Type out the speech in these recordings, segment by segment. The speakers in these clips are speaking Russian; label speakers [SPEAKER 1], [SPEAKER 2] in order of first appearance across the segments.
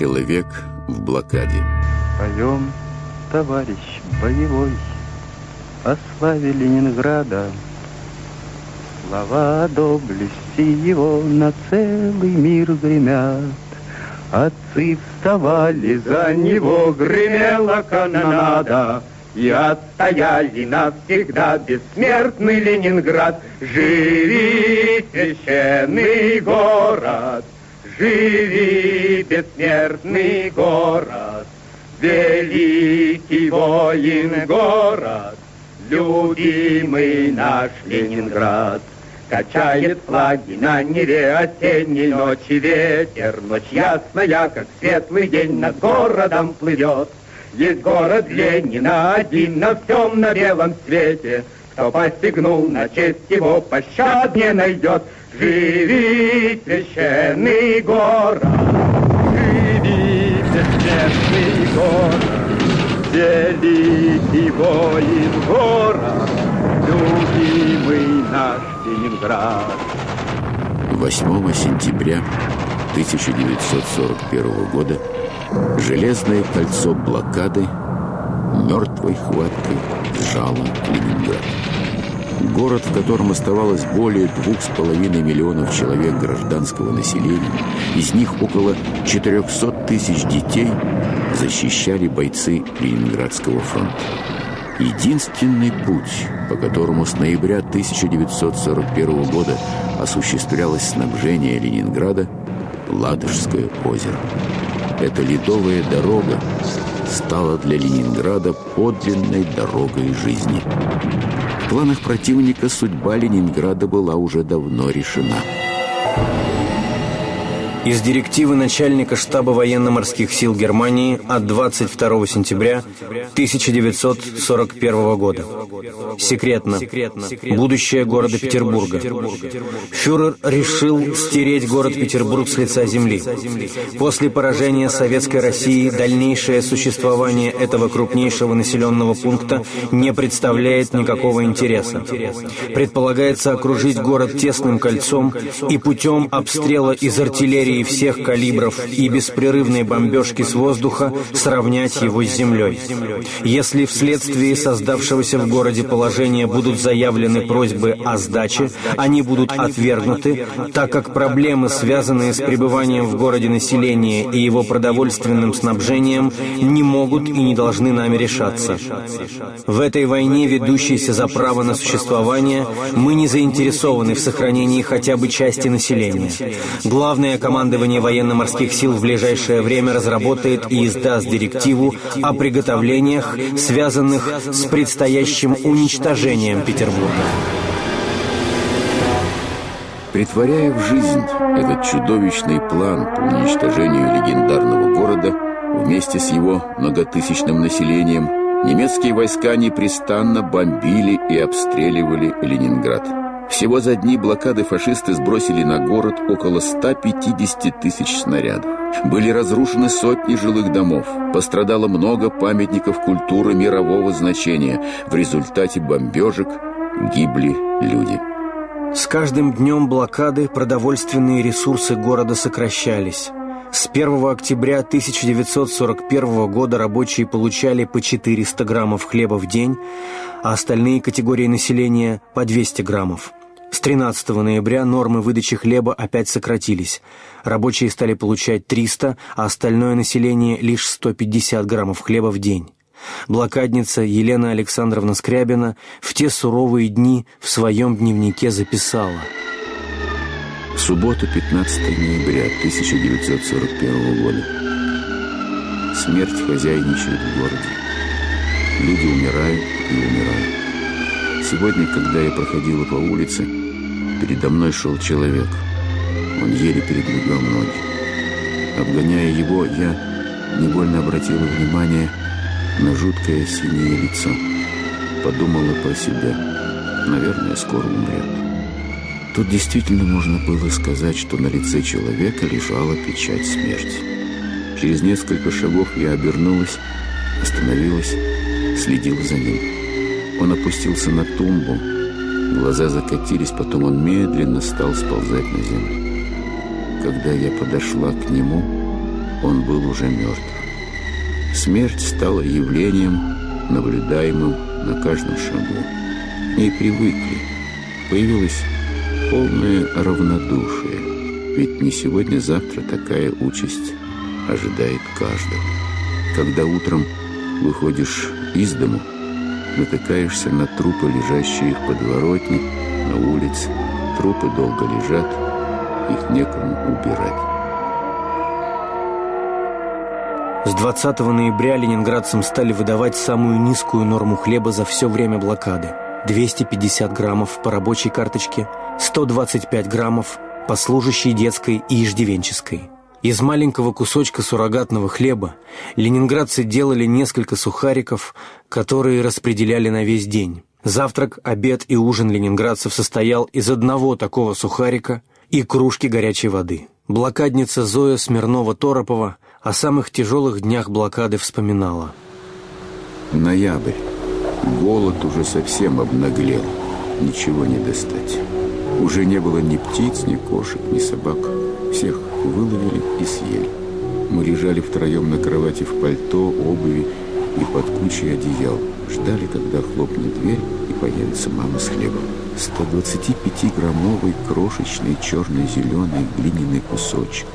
[SPEAKER 1] Человек в блокаде.
[SPEAKER 2] Поем, товарищ боевой, о славе Ленинграда. Слова доблести его на целый мир гремят. Отцы вставали за него, гремела канонада. И отстояли навсегда бессмертный Ленинград. Живи, священный город, живи, бессмертный город, великий воин город, любимый наш Ленинград. Качает флаги на Неве осенней ночи ветер, Ночь ясная, как светлый день, над городом плывет. Есть город Ленина один на всем на белом свете, Кто посягнул на честь его, пощад не найдет. Живи, священный город, живи, бессмертный город, великий воин город, любимый наш Ленинград.
[SPEAKER 1] 8 сентября 1941 года железное кольцо блокады мертвой хваткой сжало Ленинград. Город, в котором оставалось более двух с половиной миллионов человек гражданского населения, из них около 400 тысяч детей защищали бойцы Ленинградского фронта. Единственный путь, по которому с ноября 1941 года осуществлялось снабжение Ленинграда – Ладожское озеро. Эта ледовая дорога стала для Ленинграда подлинной дорогой жизни. В планах противника судьба Ленинграда была уже давно решена.
[SPEAKER 3] Из директивы начальника штаба военно-морских сил Германии от 22 сентября 1941 года. Секретно. Будущее города Петербурга. Фюрер решил стереть город Петербург с лица земли. После поражения Советской России дальнейшее существование этого крупнейшего населенного пункта не представляет никакого интереса. Предполагается окружить город тесным кольцом и путем обстрела из артиллерии артиллерии всех калибров и беспрерывной бомбежки с воздуха сравнять его с землей. Если вследствие создавшегося в городе положения будут заявлены просьбы о сдаче, они будут отвергнуты, так как проблемы, связанные с пребыванием в городе населения и его продовольственным снабжением, не могут и не должны нами решаться. В этой войне, ведущейся за право на существование, мы не заинтересованы в сохранении хотя бы части населения. Главная команда Командование военно-морских сил в ближайшее время разработает и издаст директиву о приготовлениях, связанных с предстоящим уничтожением Петербурга.
[SPEAKER 1] Притворяя в жизнь этот чудовищный план по уничтожению легендарного города вместе с его многотысячным населением, немецкие войска непрестанно бомбили и обстреливали Ленинград. Всего за дни блокады фашисты сбросили на город около 150 тысяч снарядов. Были разрушены сотни жилых домов. Пострадало много памятников культуры мирового значения. В результате бомбежек гибли люди.
[SPEAKER 3] С каждым днем блокады продовольственные ресурсы города сокращались. С 1 октября 1941 года рабочие получали по 400 граммов хлеба в день, а остальные категории населения – по 200 граммов. С 13 ноября нормы выдачи хлеба опять сократились. Рабочие стали получать 300, а остальное население – лишь 150 граммов хлеба в день. Блокадница Елена Александровна Скрябина в те суровые дни в своем дневнике записала
[SPEAKER 1] В субботу 15 ноября 1941 года Смерть хозяйничает в городе. Люди умирают и умирают. Сегодня, когда я проходила по улице, передо мной шел человек. Он еле передвигал ноги. Обгоняя его, я невольно обратила внимание на жуткое синее лицо. Подумала про себя. Наверное, скоро умрет. Тут действительно можно было сказать, что на лице человека лежала печать смерти. Через несколько шагов я обернулась, остановилась, следила за ним. Он опустился на тумбу, глаза закатились, потом он медленно стал сползать на землю. Когда я подошла к нему, он был уже мертв. Смерть стала явлением, наблюдаемым на каждом шагу. И привыкли. Появилось полное равнодушие. Ведь не сегодня-завтра такая участь ожидает каждого. Когда утром выходишь из дому, натыкаешься на трупы, лежащие в подворотне, на улице. Трупы долго лежат, их некому убирать.
[SPEAKER 3] С 20 ноября ленинградцам стали выдавать самую низкую норму хлеба за все время блокады. 250 граммов по рабочей карточке, 125 граммов по служащей детской и иждивенческой. Из маленького кусочка суррогатного хлеба ленинградцы делали несколько сухариков, которые распределяли на весь день. Завтрак, обед и ужин ленинградцев состоял из одного такого сухарика и кружки горячей воды. Блокадница Зоя Смирнова-Торопова о самых тяжелых днях блокады вспоминала.
[SPEAKER 1] Ноябрь. Голод уже совсем обнаглел. Ничего не достать. Уже не было ни птиц, ни кошек, ни собак. Всех выловили и съели. Мы лежали втроем на кровати в пальто, обуви и под кучей одеял. Ждали, когда хлопнет дверь и появится мама с хлебом. 125-граммовый крошечный черно-зеленый глиняный кусочек.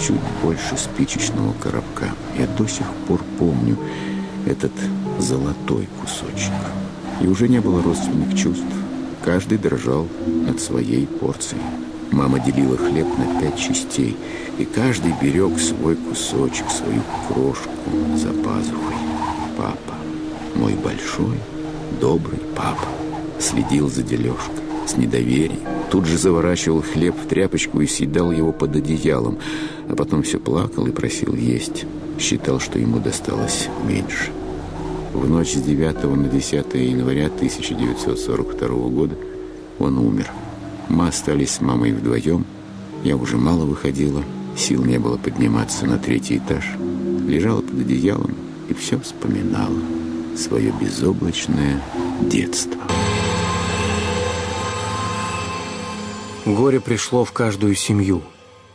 [SPEAKER 1] Чуть больше спичечного коробка. Я до сих пор помню этот золотой кусочек. И уже не было родственных чувств. Каждый дрожал от своей порции. Мама делила хлеб на пять частей, и каждый берег свой кусочек, свою крошку за пазухой. Папа, мой большой, добрый папа, следил за дележкой с недоверием. Тут же заворачивал хлеб в тряпочку и съедал его под одеялом, а потом все плакал и просил есть. Считал, что ему досталось меньше. В ночь с 9 на 10 января 1942 года он умер. Мы остались с мамой вдвоем. Я уже мало выходила, сил не было подниматься на третий этаж. Лежала под одеялом и все вспоминала. Свое безоблачное детство.
[SPEAKER 3] Горе пришло в каждую семью.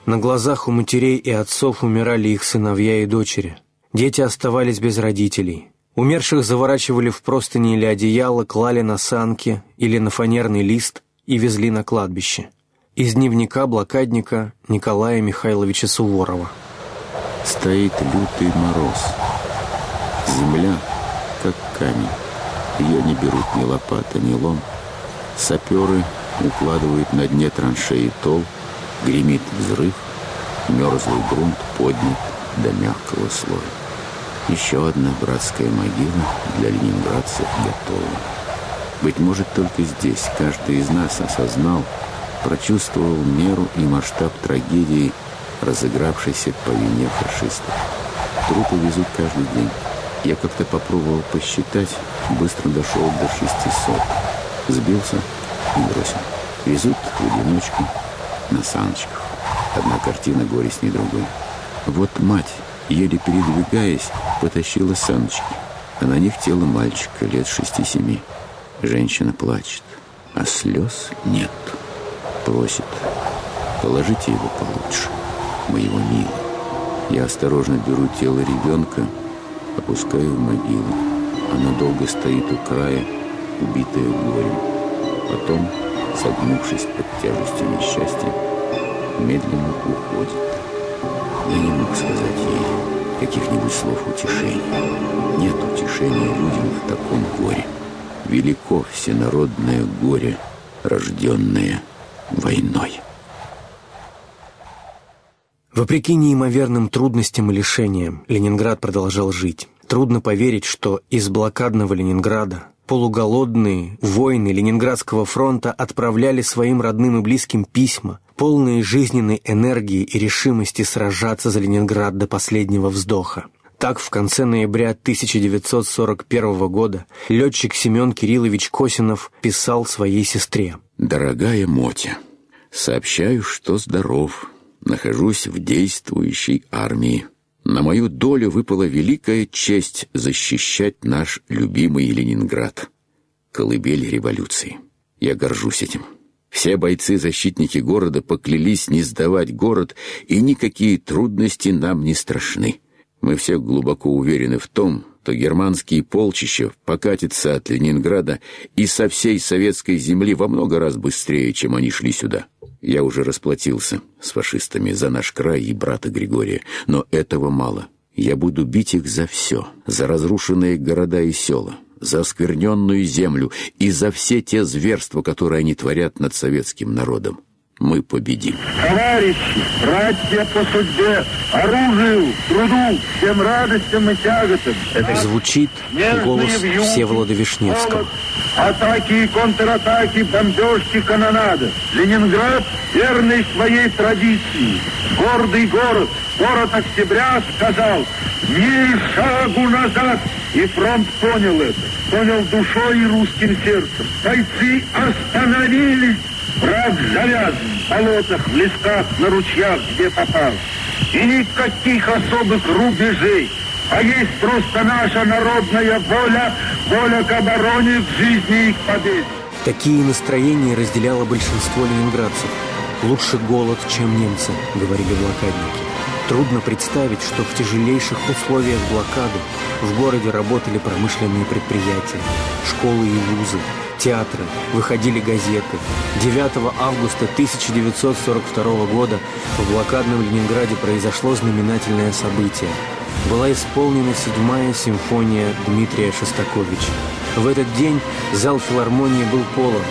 [SPEAKER 3] На глазах у матерей и отцов умирали их сыновья и дочери. Дети оставались без родителей. Умерших заворачивали в простыни или одеяло, клали на санки или на фанерный лист и везли на кладбище. Из дневника блокадника Николая Михайловича Суворова.
[SPEAKER 1] Стоит лютый мороз. Земля, как камень. Ее не берут ни лопата, ни лом. Саперы укладывают на дне траншеи тол, гремит взрыв, мерзлый грунт поднят до мягкого слоя. Еще одна братская могила для ленинградцев готова. Быть может, только здесь каждый из нас осознал, прочувствовал меру и масштаб трагедии, разыгравшейся по вине фашистов. Трупы везут каждый день. Я как-то попробовал посчитать, быстро дошел до 600. Сбился и бросил. Везут в одиночку на саночках. Одна картина горестней другой. Вот мать, еле передвигаясь, потащила саночки, а на них тело мальчика лет шести-семи. Женщина плачет, а слез нет. Просит, положите его получше, моего милого. Я осторожно беру тело ребенка, опускаю в могилу. Она долго стоит у края, убитая горем. Потом, согнувшись под тяжестью несчастья, медленно уходит. Я не мог сказать ей каких-нибудь слов утешения. Нет утешения людям в таком горе велико всенародное горе, рожденное войной.
[SPEAKER 3] Вопреки неимоверным трудностям и лишениям, Ленинград продолжал жить. Трудно поверить, что из блокадного Ленинграда Полуголодные воины Ленинградского фронта отправляли своим родным и близким письма, полные жизненной энергии и решимости сражаться за Ленинград до последнего вздоха. Так, в конце ноября 1941 года летчик Семен Кириллович Косинов писал своей сестре.
[SPEAKER 1] «Дорогая Мотя, сообщаю, что здоров, нахожусь в действующей армии. На мою долю выпала великая честь защищать наш любимый Ленинград, колыбель революции. Я горжусь этим. Все бойцы-защитники города поклялись не сдавать город, и никакие трудности нам не страшны. Мы все глубоко уверены в том, что германские полчища покатятся от Ленинграда и со всей советской земли во много раз быстрее, чем они шли сюда. Я уже расплатился с фашистами за наш край и брата Григория, но этого мало. Я буду бить их за все, за разрушенные города и села, за оскверненную землю и за все те зверства, которые они творят над советским народом мы победим.
[SPEAKER 4] Товарищи, братья по судьбе, оружию, труду, всем радостям и тяготам.
[SPEAKER 3] Это звучит голос Всеволода Вишневского.
[SPEAKER 4] Атаки и контратаки, бомбежки, канонада. Ленинград, верный своей традиции, гордый город, город октября сказал «Ни шагу назад!» И фронт понял это, понял душой и русским сердцем. Бойцы остановились Враг завязан в болотах, в лесках, на ручьях, где попал. И никаких особых рубежей, а есть просто наша народная воля, воля к обороне, к жизни и к победе.
[SPEAKER 3] Такие настроения разделяло большинство ленинградцев. «Лучше голод, чем немцы», — говорили блокадники. Трудно представить, что в тяжелейших условиях блокады в городе работали промышленные предприятия, школы и вузы, театры, выходили газеты. 9 августа 1942 года в блокадном Ленинграде произошло знаменательное событие. Была исполнена седьмая симфония Дмитрия Шостаковича. В этот день зал филармонии был полон.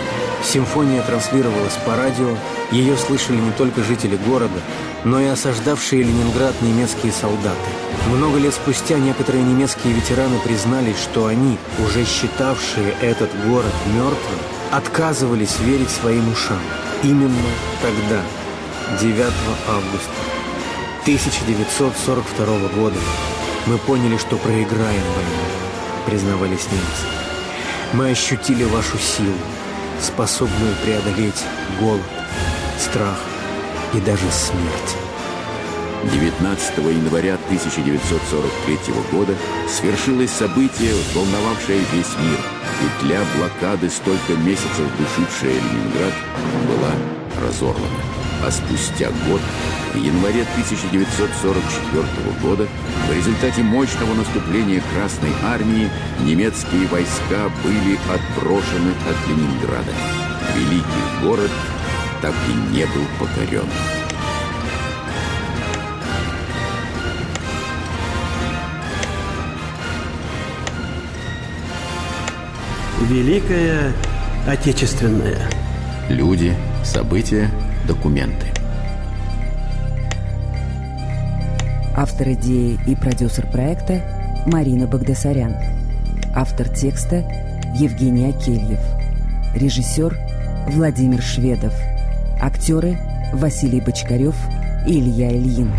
[SPEAKER 3] Симфония транслировалась по радио, ее слышали не только жители города, но и осаждавшие Ленинград немецкие солдаты. Много лет спустя некоторые немецкие ветераны признались, что они, уже считавшие этот город мертвым, отказывались верить своим ушам. Именно тогда, 9 августа 1942 года, мы поняли, что проиграем войну, признавались немцы. Мы ощутили вашу силу, способную преодолеть голод, страх и даже смерть.
[SPEAKER 1] 19 января 1943 года свершилось событие, волновавшее весь мир. Петля блокады, столько месяцев душившая Ленинград, была разорвана. А спустя год, в январе 1944 года, в результате мощного наступления Красной Армии немецкие войска были отброшены от Ленинграда. Великий город так и не был покорен.
[SPEAKER 5] Великая Отечественная.
[SPEAKER 1] Люди, события, документы.
[SPEAKER 6] Автор идеи и продюсер проекта Марина Багдасарян. Автор текста Евгений Акельев. Режиссер Владимир Шведов. Актеры Василий Бочкарев и Илья Ильин.